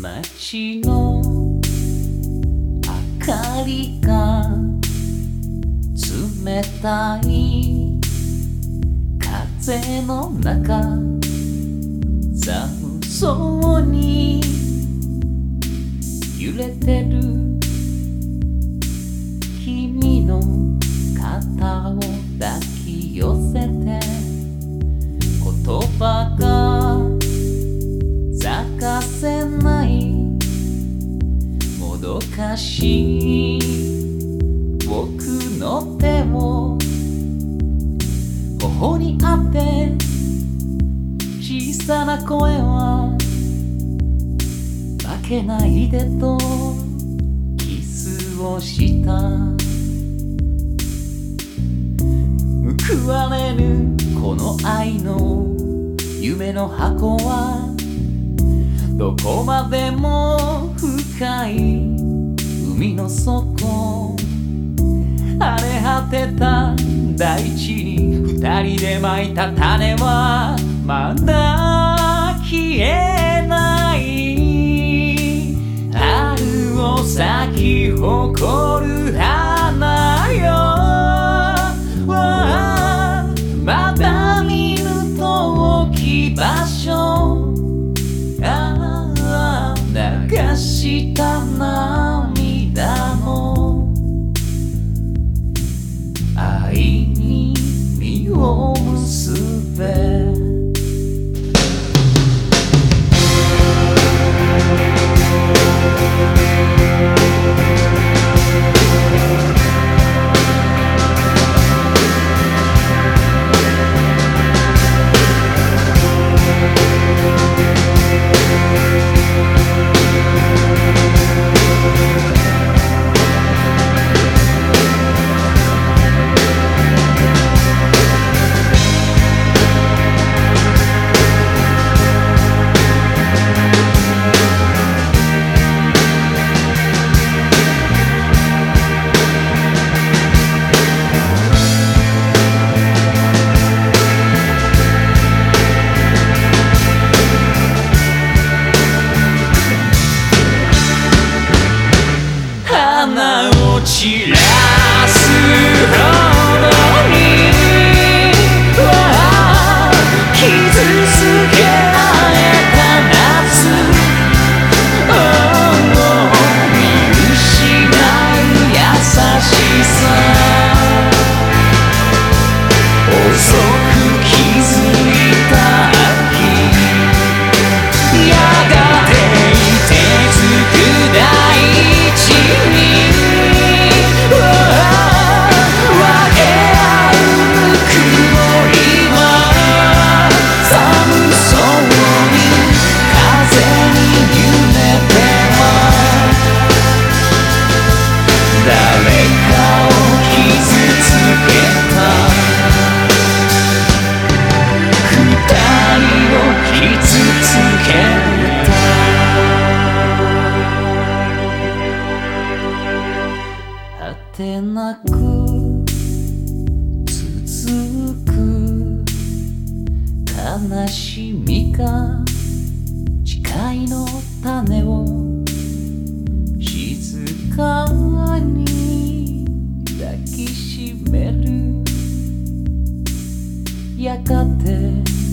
街の明かりが冷たい。風の中寒そうに揺れてる。君の肩を抱き寄せて言葉がしい僕の手を頬に当て小さな声は負けないでとキスをした。報われぬこの愛の夢の箱はどこまでも深い。海の底。荒れ果てた大地に二人でまいた種はまだ消えない。春を咲き誇る花よ。わあまだ見ぬ遠き場所。ああ流した涙愛に実ををなく続く悲しみが誓いの種を静かに抱きしめるやがて